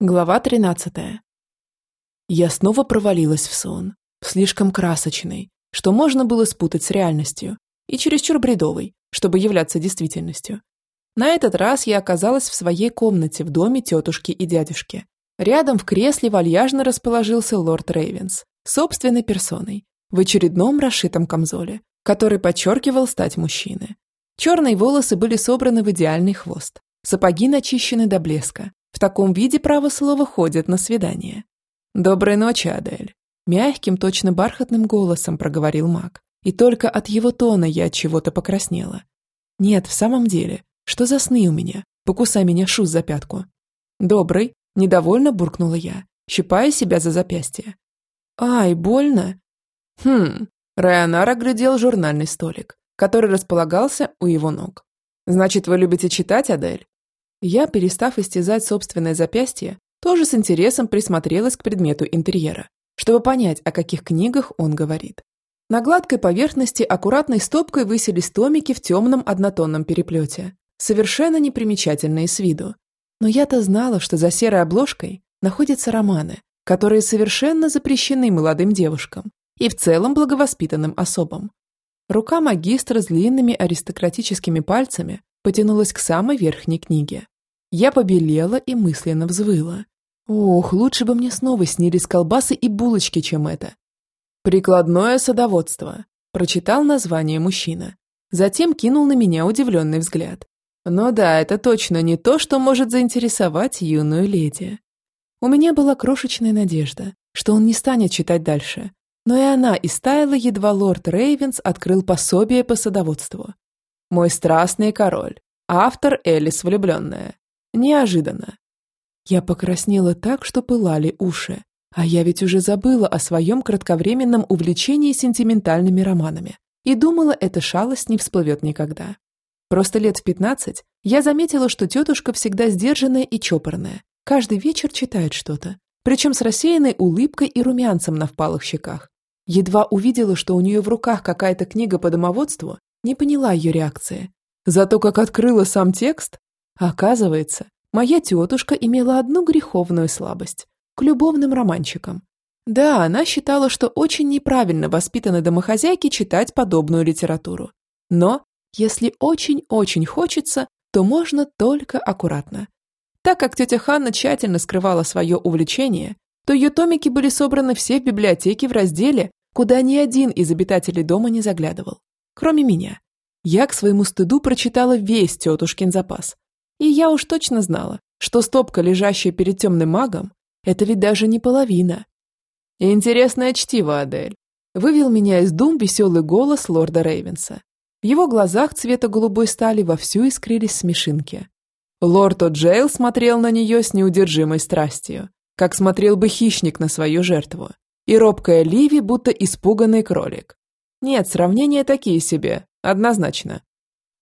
Глава 13. Я снова провалилась в сон, слишком красочный, что можно было спутать с реальностью, и чересчур бредовый, чтобы являться действительностью. На этот раз я оказалась в своей комнате в доме тетушки и дядюшки. Рядом в кресле вальяжно расположился лорд Рейвенс, собственной персоной, в очередном расшитом камзоле, который подчеркивал стать мужчины. Черные волосы были собраны в идеальный хвост, сапоги начищены до блеска, в таком виде, право слова, ходят на свидание. «Доброй ночи, Адель», – мягким, точно бархатным голосом проговорил маг. И только от его тона я от чего-то покраснела. «Нет, в самом деле, что за сны у меня? Покусай меня, шуз за пятку». «Добрый», – недовольно буркнула я, щипая себя за запястье. «Ай, больно?» «Хм», – Районар оглядел журнальный столик, который располагался у его ног. «Значит, вы любите читать, Адель?» Я, перестав истязать собственное запястье, тоже с интересом присмотрелась к предмету интерьера, чтобы понять, о каких книгах он говорит. На гладкой поверхности аккуратной стопкой высились томики в темном однотонном переплете, совершенно непримечательные с виду. Но я-то знала, что за серой обложкой находятся романы, которые совершенно запрещены молодым девушкам и в целом благовоспитанным особам. Рука магистра с длинными аристократическими пальцами потянулась к самой верхней книге. Я побелела и мысленно взвыла. Ох, лучше бы мне снова снились колбасы и булочки, чем это. «Прикладное садоводство», – прочитал название мужчина. Затем кинул на меня удивленный взгляд. «Ну да, это точно не то, что может заинтересовать юную леди». У меня была крошечная надежда, что он не станет читать дальше. Но и она истаяла, едва лорд Рейвенс открыл пособие по садоводству. Мой страстный король. Автор Элис влюбленная. Неожиданно. Я покраснела так, что пылали уши. А я ведь уже забыла о своем кратковременном увлечении сентиментальными романами и думала, эта шалость не всплывет никогда. Просто лет в пятнадцать я заметила, что тетушка всегда сдержанная и чопорная, каждый вечер читает что-то, причем с рассеянной улыбкой и румянцем на впалых щеках. Едва увидела, что у нее в руках какая-то книга по домоводству, не поняла ее реакции. Зато как открыла сам текст, оказывается, моя тетушка имела одну греховную слабость – к любовным романчикам. Да, она считала, что очень неправильно воспитанной домохозяйке читать подобную литературу. Но, если очень-очень хочется, то можно только аккуратно. Так как тетя Ханна тщательно скрывала свое увлечение, то ее томики были собраны все в библиотеке в разделе, куда ни один из обитателей дома не заглядывал кроме меня. Я к своему стыду прочитала весь тетушкин запас. И я уж точно знала, что стопка, лежащая перед темным магом, это ведь даже не половина. Интересное чтиво, Адель. Вывел меня из дум веселый голос лорда Рейвенса. В его глазах цвета голубой стали вовсю искрились смешинки. Лорд О'Джейл смотрел на нее с неудержимой страстью, как смотрел бы хищник на свою жертву, и робкая Ливи, будто испуганный кролик. Нет, сравнения такие себе, однозначно.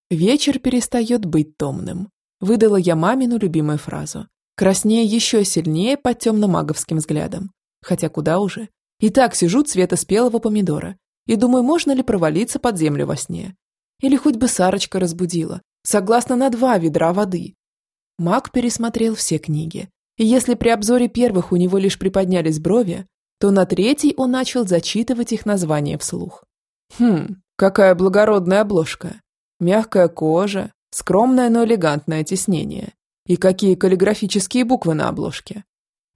Вечер перестает быть томным. Выдала я мамину любимую фразу. Краснее еще сильнее под темно-маговским взглядом. Хотя куда уже. И так сижу цвета спелого помидора. И думаю, можно ли провалиться под землю во сне. Или хоть бы Сарочка разбудила. Согласно на два ведра воды. Маг пересмотрел все книги. И если при обзоре первых у него лишь приподнялись брови, то на третий он начал зачитывать их названия вслух. Хм, какая благородная обложка. Мягкая кожа, скромное, но элегантное тиснение. И какие каллиграфические буквы на обложке.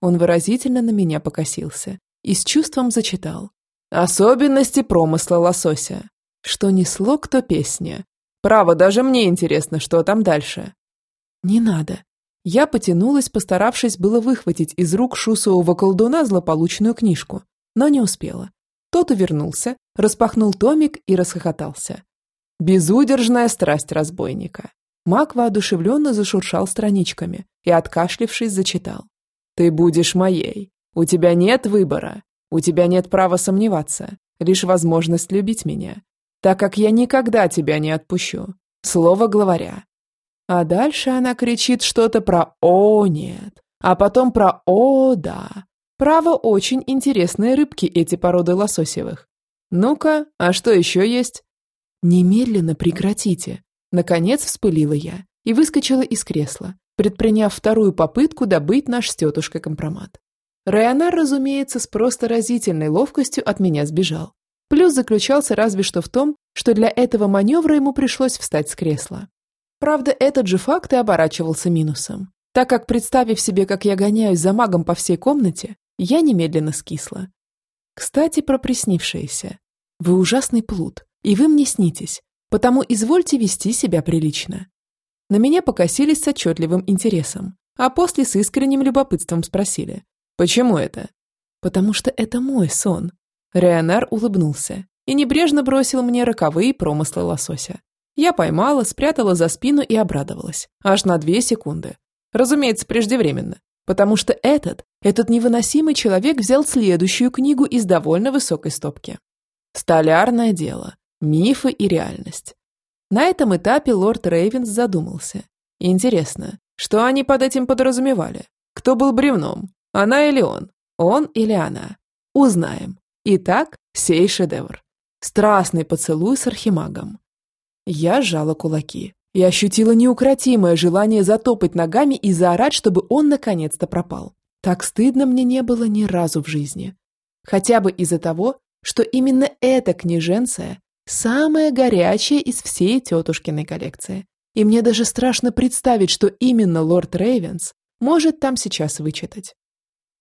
Он выразительно на меня покосился и с чувством зачитал. Особенности промысла лосося. Что несло, кто песня. Право, даже мне интересно, что там дальше. Не надо. Я потянулась, постаравшись было выхватить из рук шусового колдуна злополучную книжку, но не успела. Тот увернулся, распахнул томик и расхохотался. Безудержная страсть разбойника. Маг воодушевленно зашуршал страничками и, откашлившись, зачитал. «Ты будешь моей. У тебя нет выбора. У тебя нет права сомневаться. Лишь возможность любить меня. Так как я никогда тебя не отпущу. Слово главаря». А дальше она кричит что-то про «О, нет», а потом про «О, да», Право, очень интересные рыбки эти породы лососевых. Ну-ка, а что еще есть? Немедленно прекратите. Наконец вспылила я и выскочила из кресла, предприняв вторую попытку добыть наш с тетушкой компромат. Районар, разумеется, с просто разительной ловкостью от меня сбежал. Плюс заключался разве что в том, что для этого маневра ему пришлось встать с кресла. Правда, этот же факт и оборачивался минусом, так как, представив себе, как я гоняюсь за магом по всей комнате, я немедленно скисла. Кстати, про приснившееся. Вы ужасный плут, и вы мне снитесь, потому извольте вести себя прилично. На меня покосились с отчетливым интересом, а после с искренним любопытством спросили, почему это? Потому что это мой сон. Реонар улыбнулся и небрежно бросил мне роковые промыслы лосося. Я поймала, спрятала за спину и обрадовалась. Аж на две секунды. Разумеется, преждевременно. Потому что этот, этот невыносимый человек взял следующую книгу из довольно высокой стопки. «Столярное дело. Мифы и реальность». На этом этапе лорд Рейвенс задумался. Интересно, что они под этим подразумевали? Кто был бревном? Она или он? Он или она? Узнаем. Итак, сей шедевр. Страстный поцелуй с архимагом. Я сжала кулаки и ощутила неукротимое желание затопать ногами и заорать, чтобы он наконец-то пропал. Так стыдно мне не было ни разу в жизни. Хотя бы из-за того, что именно эта княженция самая горячая из всей тетушкиной коллекции. И мне даже страшно представить, что именно лорд Рейвенс может там сейчас вычитать.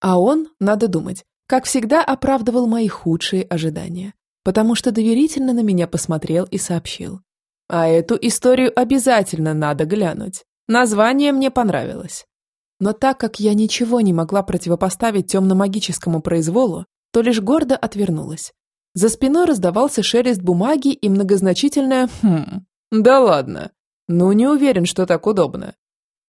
А он, надо думать, как всегда оправдывал мои худшие ожидания, потому что доверительно на меня посмотрел и сообщил. А эту историю обязательно надо глянуть. Название мне понравилось. Но так как я ничего не могла противопоставить темно-магическому произволу, то лишь гордо отвернулась. За спиной раздавался шелест бумаги и многозначительное «хм». «Да ладно. Ну, не уверен, что так удобно».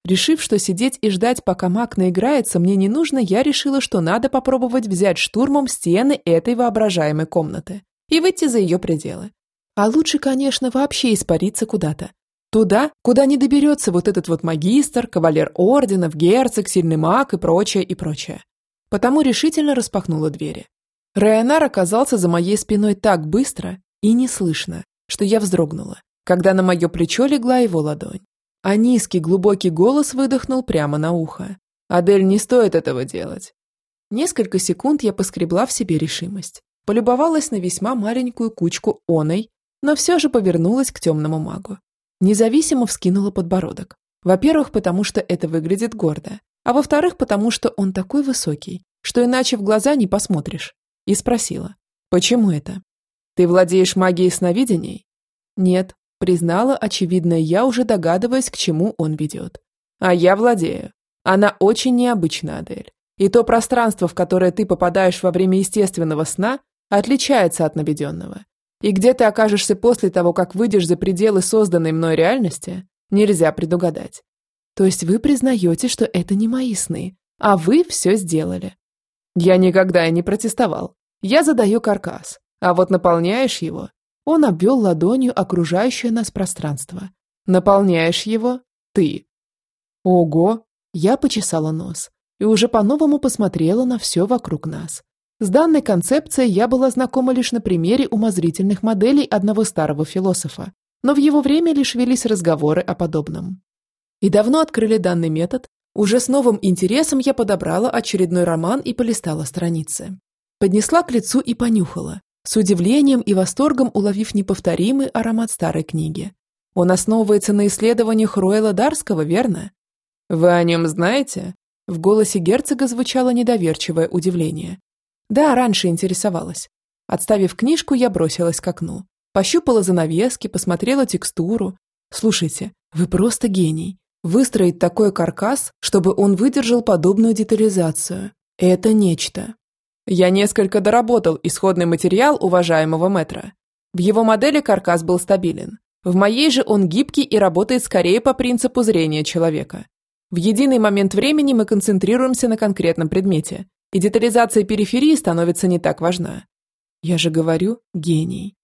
Решив, что сидеть и ждать, пока маг наиграется, мне не нужно, я решила, что надо попробовать взять штурмом стены этой воображаемой комнаты и выйти за ее пределы. А лучше, конечно, вообще испариться куда-то. Туда, куда не доберется вот этот вот магистр, кавалер орденов, герцог, сильный маг и прочее, и прочее. Потому решительно распахнула двери. Районар оказался за моей спиной так быстро и неслышно, что я вздрогнула, когда на мое плечо легла его ладонь. А низкий глубокий голос выдохнул прямо на ухо. «Адель, не стоит этого делать». Несколько секунд я поскребла в себе решимость, полюбовалась на весьма маленькую кучку оной, но все же повернулась к темному магу. Независимо вскинула подбородок. Во-первых, потому что это выглядит гордо, а во-вторых, потому что он такой высокий, что иначе в глаза не посмотришь. И спросила, почему это? Ты владеешь магией сновидений? Нет, признала, очевидно, я уже догадываясь, к чему он ведет. А я владею. Она очень необычна, Адель. И то пространство, в которое ты попадаешь во время естественного сна, отличается от наведенного. И где ты окажешься после того, как выйдешь за пределы созданной мной реальности, нельзя предугадать. То есть вы признаете, что это не мои сны, а вы все сделали. Я никогда и не протестовал. Я задаю каркас, а вот наполняешь его. Он обвел ладонью окружающее нас пространство. Наполняешь его ты. Ого! Я почесала нос и уже по-новому посмотрела на все вокруг нас. С данной концепцией я была знакома лишь на примере умозрительных моделей одного старого философа, но в его время лишь велись разговоры о подобном. И давно открыли данный метод, уже с новым интересом я подобрала очередной роман и полистала страницы. Поднесла к лицу и понюхала, с удивлением и восторгом уловив неповторимый аромат старой книги. Он основывается на исследованиях Роэла Дарского, верно? Вы о нем знаете? В голосе герцога звучало недоверчивое удивление. Да, раньше интересовалась. Отставив книжку, я бросилась к окну. Пощупала занавески, посмотрела текстуру. Слушайте, вы просто гений. Выстроить такой каркас, чтобы он выдержал подобную детализацию. Это нечто. Я несколько доработал исходный материал уважаемого метра. В его модели каркас был стабилен. В моей же он гибкий и работает скорее по принципу зрения человека. В единый момент времени мы концентрируемся на конкретном предмете, и детализация периферии становится не так важна. Я же говорю, гений.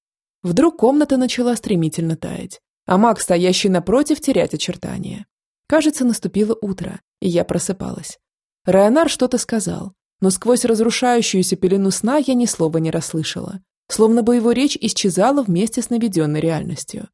Вдруг комната начала стремительно таять, а маг, стоящий напротив, терять очертания. Кажется, наступило утро, и я просыпалась. Районар что-то сказал, но сквозь разрушающуюся пелену сна я ни слова не расслышала, словно бы его речь исчезала вместе с наведенной реальностью.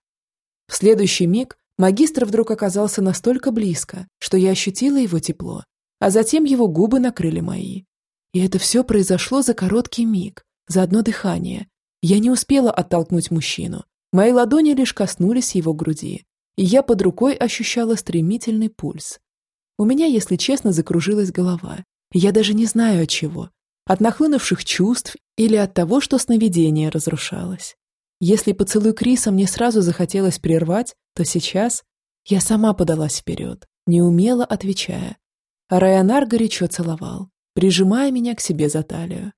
В следующий миг Магистр вдруг оказался настолько близко, что я ощутила его тепло, а затем его губы накрыли мои. И это все произошло за короткий миг, за одно дыхание. Я не успела оттолкнуть мужчину. Мои ладони лишь коснулись его груди, и я под рукой ощущала стремительный пульс. У меня, если честно, закружилась голова. Я даже не знаю от чего. От нахлынувших чувств или от того, что сновидение разрушалось. Если поцелуй Криса мне сразу захотелось прервать, то сейчас я сама подалась вперед, неумело отвечая. А Районар горячо целовал, прижимая меня к себе за талию.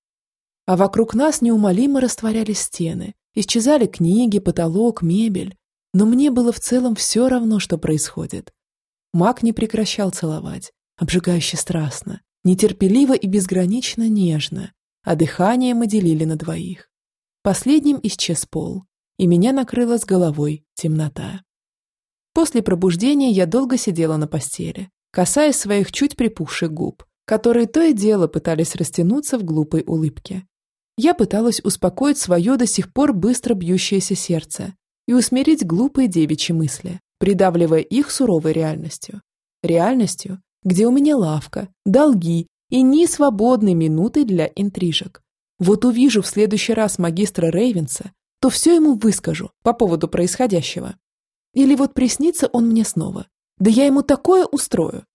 А вокруг нас неумолимо растворялись стены, исчезали книги, потолок, мебель. Но мне было в целом все равно, что происходит. Маг не прекращал целовать, обжигающе страстно, нетерпеливо и безгранично нежно, а дыхание мы делили на двоих. Последним исчез пол, и меня накрыла с головой темнота. После пробуждения я долго сидела на постели, касаясь своих чуть припухших губ, которые то и дело пытались растянуться в глупой улыбке. Я пыталась успокоить свое до сих пор быстро бьющееся сердце и усмирить глупые девичьи мысли, придавливая их суровой реальностью. Реальностью, где у меня лавка, долги и ни свободной минуты для интрижек. Вот увижу в следующий раз магистра Рейвенса, то все ему выскажу по поводу происходящего. Или вот приснится он мне снова. Да я ему такое устрою.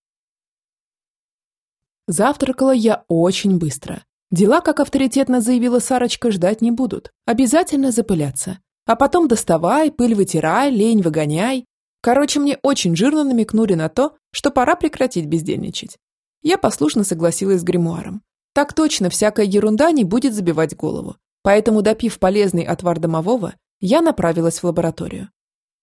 Завтракала я очень быстро. Дела, как авторитетно заявила Сарочка, ждать не будут. Обязательно запылятся. А потом доставай, пыль вытирай, лень выгоняй. Короче, мне очень жирно намекнули на то, что пора прекратить бездельничать. Я послушно согласилась с гримуаром. Так точно всякая ерунда не будет забивать голову. Поэтому, допив полезный отвар домового, я направилась в лабораторию.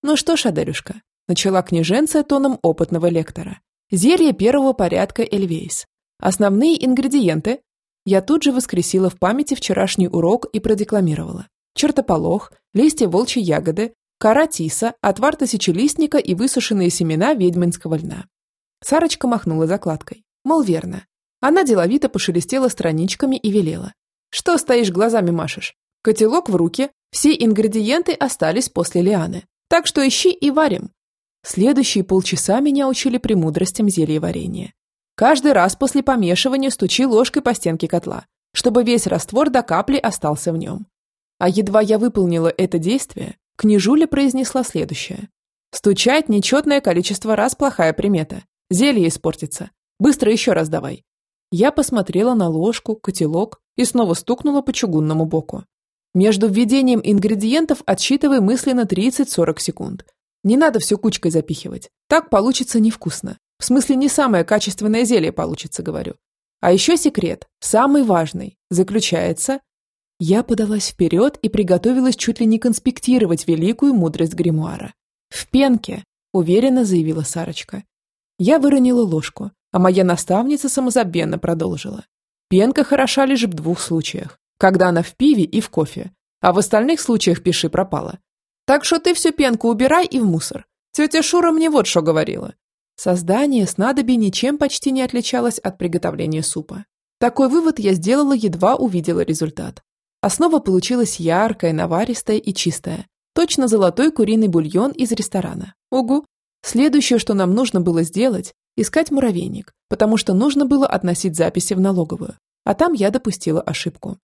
Ну что ж, Аделюшка, начала княженция тоном опытного лектора. Зелье первого порядка Эльвейс. Основные ингредиенты. Я тут же воскресила в памяти вчерашний урок и продекламировала. Чертополох, листья волчьей ягоды, кора тиса, отвар тысячелистника и высушенные семена ведьминского льна. Сарочка махнула закладкой. Мол, верно. Она деловито пошелестела страничками и велела. Что стоишь глазами машешь? Котелок в руки, все ингредиенты остались после лианы. Так что ищи и варим. Следующие полчаса меня учили премудростям зелья варенья. Каждый раз после помешивания стучи ложкой по стенке котла, чтобы весь раствор до капли остался в нем. А едва я выполнила это действие, княжуля произнесла следующее. Стучать нечетное количество раз плохая примета. Зелье испортится. Быстро еще раз давай. Я посмотрела на ложку, котелок и снова стукнула по чугунному боку. Между введением ингредиентов отсчитывай мысленно 30-40 секунд. Не надо все кучкой запихивать. Так получится невкусно. В смысле, не самое качественное зелье получится, говорю. А еще секрет, самый важный, заключается я подалась вперед и приготовилась чуть ли не конспектировать великую мудрость гримуара. «В пенке», – уверенно заявила Сарочка. Я выронила ложку, а моя наставница самозабвенно продолжила. «Пенка хороша лишь в двух случаях, когда она в пиве и в кофе, а в остальных случаях пиши пропала. Так что ты всю пенку убирай и в мусор. Тетя Шура мне вот что говорила». Создание снадобий ничем почти не отличалось от приготовления супа. Такой вывод я сделала, едва увидела результат. Основа получилась яркая, наваристая и чистая. Точно золотой куриный бульон из ресторана. Угу. Следующее, что нам нужно было сделать, искать муравейник, потому что нужно было относить записи в налоговую. А там я допустила ошибку.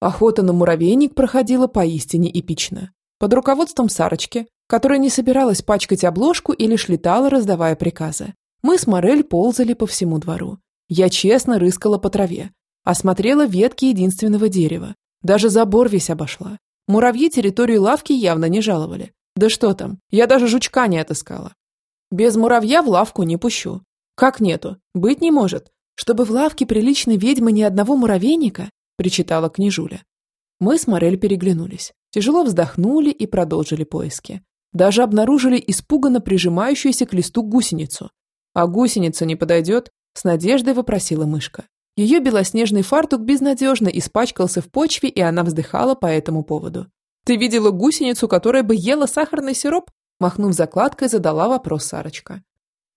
Охота на муравейник проходила поистине эпично. Под руководством Сарочки, которая не собиралась пачкать обложку и лишь летала, раздавая приказы. Мы с Морель ползали по всему двору. Я честно рыскала по траве, осмотрела ветки единственного дерева, даже забор весь обошла. Муравьи территорию лавки явно не жаловали. Да что там, я даже жучка не отыскала. Без муравья в лавку не пущу. Как нету? Быть не может. Чтобы в лавке приличной ведьмы ни одного муравейника, причитала княжуля. Мы с Морель переглянулись, тяжело вздохнули и продолжили поиски. Даже обнаружили испуганно прижимающуюся к листу гусеницу. А гусеница не подойдет? С надеждой вопросила мышка. Ее белоснежный фартук безнадежно испачкался в почве, и она вздыхала по этому поводу. «Ты видела гусеницу, которая бы ела сахарный сироп?» Махнув закладкой, задала вопрос Сарочка.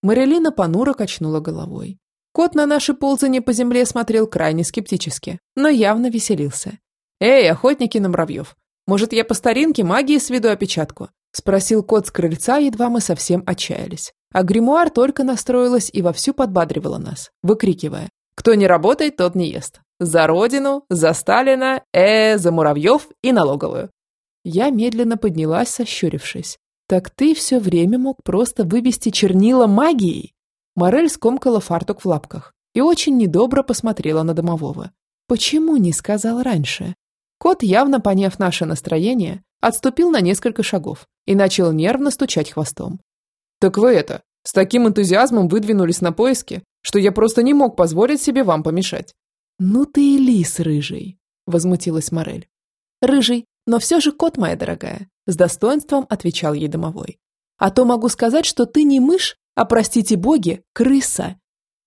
Марилина понуро качнула головой. Кот на наше ползание по земле смотрел крайне скептически, но явно веселился. «Эй, охотники на муравьев! Может, я по старинке магии сведу опечатку? – спросил кот с крыльца, едва мы совсем отчаялись. А гримуар только настроилась и вовсю подбадривала нас, выкрикивая «Кто не работает, тот не ест. За родину, за Сталина, э, за муравьев и налоговую». Я медленно поднялась, сощурившись. «Так ты все время мог просто вывести чернила магией?» Морель скомкала фартук в лапках и очень недобро посмотрела на домового. «Почему не сказал раньше?» Кот, явно поняв наше настроение, отступил на несколько шагов и начал нервно стучать хвостом. «Так вы это, с таким энтузиазмом выдвинулись на поиски, что я просто не мог позволить себе вам помешать». «Ну ты и лис рыжий», – возмутилась Морель. «Рыжий, но все же кот, моя дорогая», – с достоинством отвечал ей домовой. «А то могу сказать, что ты не мышь, а, простите боги, крыса».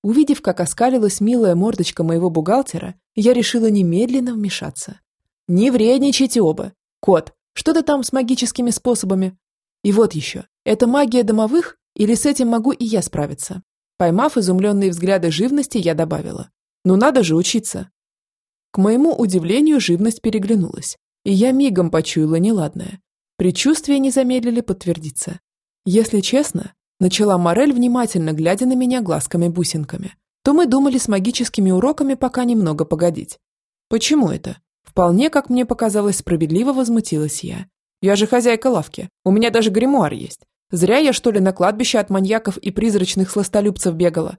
Увидев, как оскалилась милая мордочка моего бухгалтера, я решила немедленно вмешаться. «Не вредничайте оба. Кот, что ты там с магическими способами? И вот еще, это магия домовых, или с этим могу и я справиться? Поймав изумленные взгляды живности, я добавила. Ну надо же учиться. К моему удивлению, живность переглянулась, и я мигом почуяла неладное. Предчувствия не замедлили подтвердиться. Если честно, начала Морель, внимательно глядя на меня глазками-бусинками, то мы думали с магическими уроками пока немного погодить. Почему это? Вполне, как мне показалось, справедливо возмутилась я. Я же хозяйка лавки, у меня даже гримуар есть. Зря я, что ли, на кладбище от маньяков и призрачных сластолюбцев бегала.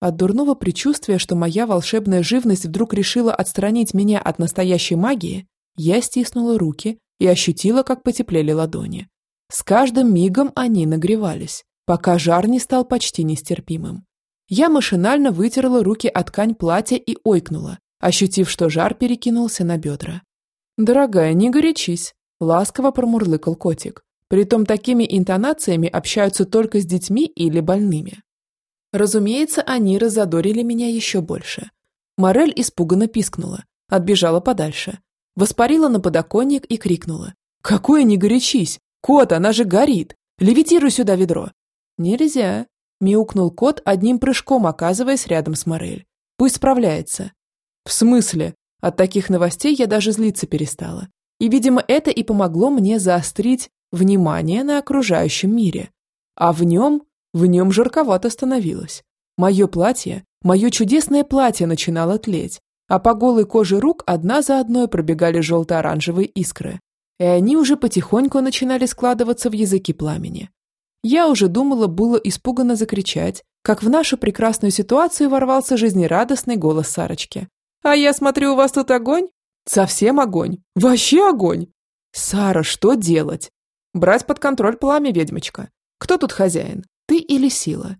От дурного предчувствия, что моя волшебная живность вдруг решила отстранить меня от настоящей магии, я стиснула руки и ощутила, как потеплели ладони. С каждым мигом они нагревались, пока жар не стал почти нестерпимым. Я машинально вытерла руки от ткань платья и ойкнула, ощутив, что жар перекинулся на бедра. «Дорогая, не горячись», – ласково промурлыкал котик. Притом такими интонациями общаются только с детьми или больными. Разумеется, они разодорили меня еще больше. Морель испуганно пискнула, отбежала подальше, воспарила на подоконник и крикнула. «Какое не горячись! Кот, она же горит! Левитируй сюда ведро!» «Нельзя!» – мяукнул кот, одним прыжком оказываясь рядом с Морель. «Пусть справляется. В смысле? От таких новостей я даже злиться перестала. И, видимо, это и помогло мне заострить внимание на окружающем мире. А в нем, в нем жарковато становилось. Мое платье, мое чудесное платье начинало тлеть, а по голой коже рук одна за одной пробегали желто-оранжевые искры. И они уже потихоньку начинали складываться в языки пламени. Я уже думала было испуганно закричать, как в нашу прекрасную ситуацию ворвался жизнерадостный голос Сарочки. А я смотрю, у вас тут огонь? Совсем огонь. Вообще огонь. Сара, что делать? Брать под контроль пламя, ведьмочка. Кто тут хозяин? Ты или сила?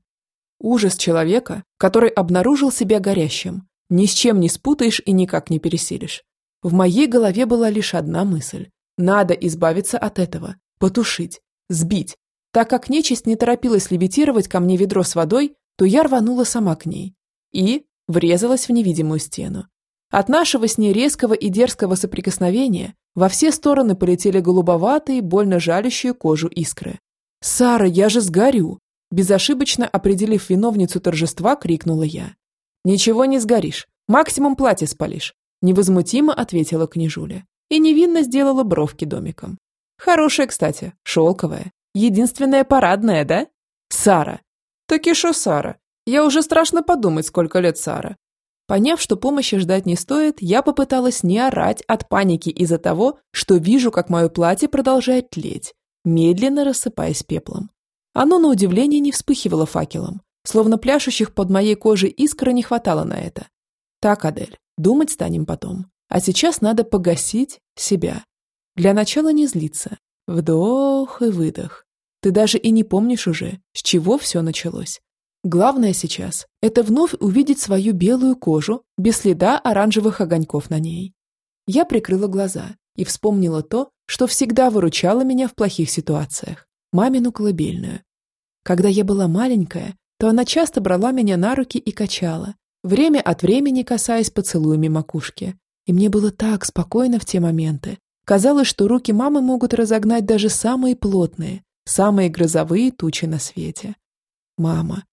Ужас человека, который обнаружил себя горящим. Ни с чем не спутаешь и никак не пересилишь. В моей голове была лишь одна мысль. Надо избавиться от этого, потушить, сбить. Так как нечисть не торопилась левитировать ко мне ведро с водой, то я рванула сама к ней. И врезалась в невидимую стену. От нашего с ней резкого и дерзкого соприкосновения во все стороны полетели голубоватые, больно жалящие кожу искры. «Сара, я же сгорю!» Безошибочно определив виновницу торжества, крикнула я. «Ничего не сгоришь, максимум платье спалишь», невозмутимо ответила княжуля и невинно сделала бровки домиком. «Хорошая, кстати, шелковая, единственная парадная, да?» «Сара!» «Так и шо Сара? Я уже страшно подумать, сколько лет Сара. Поняв, что помощи ждать не стоит, я попыталась не орать от паники из-за того, что вижу, как мое платье продолжает тлеть, медленно рассыпаясь пеплом. Оно, на удивление, не вспыхивало факелом, словно пляшущих под моей кожей искры не хватало на это. Так, Адель, думать станем потом. А сейчас надо погасить себя. Для начала не злиться. Вдох и выдох. Ты даже и не помнишь уже, с чего все началось. Главное сейчас – это вновь увидеть свою белую кожу без следа оранжевых огоньков на ней. Я прикрыла глаза и вспомнила то, что всегда выручало меня в плохих ситуациях – мамину колыбельную. Когда я была маленькая, то она часто брала меня на руки и качала, время от времени касаясь поцелуями макушки. И мне было так спокойно в те моменты. Казалось, что руки мамы могут разогнать даже самые плотные, самые грозовые тучи на свете. Мама,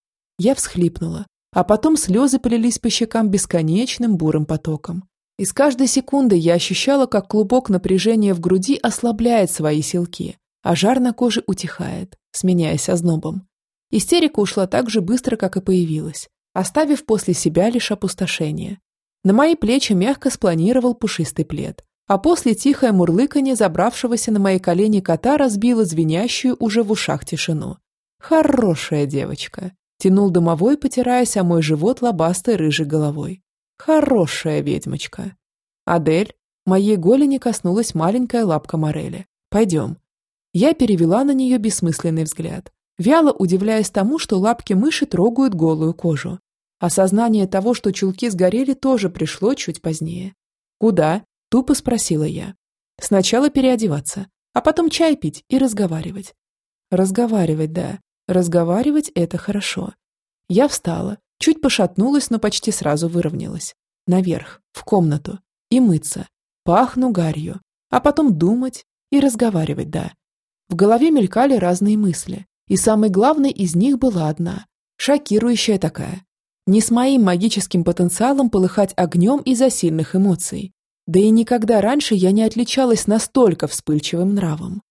я всхлипнула, а потом слезы полились по щекам бесконечным бурым потоком. И с каждой секундой я ощущала, как клубок напряжения в груди ослабляет свои силки, а жар на коже утихает, сменяясь ознобом. Истерика ушла так же быстро, как и появилась, оставив после себя лишь опустошение. На мои плечи мягко спланировал пушистый плед, а после тихое мурлыканье забравшегося на мои колени кота разбило звенящую уже в ушах тишину. «Хорошая девочка», — тянул домовой, потираясь о мой живот лобастой рыжей головой. «Хорошая ведьмочка». «Адель», моей голени коснулась маленькая лапка Морели. «Пойдем». Я перевела на нее бессмысленный взгляд, вяло удивляясь тому, что лапки мыши трогают голую кожу. Осознание того, что чулки сгорели, тоже пришло чуть позднее. «Куда?» – тупо спросила я. «Сначала переодеваться, а потом чай пить и разговаривать». «Разговаривать, да. Разговаривать – это хорошо». Я встала, чуть пошатнулась, но почти сразу выровнялась. Наверх, в комнату. И мыться. Пахну гарью. А потом думать и разговаривать, да. В голове мелькали разные мысли. И самой главной из них была одна, шокирующая такая. Не с моим магическим потенциалом полыхать огнем из-за сильных эмоций. Да и никогда раньше я не отличалась настолько вспыльчивым нравом.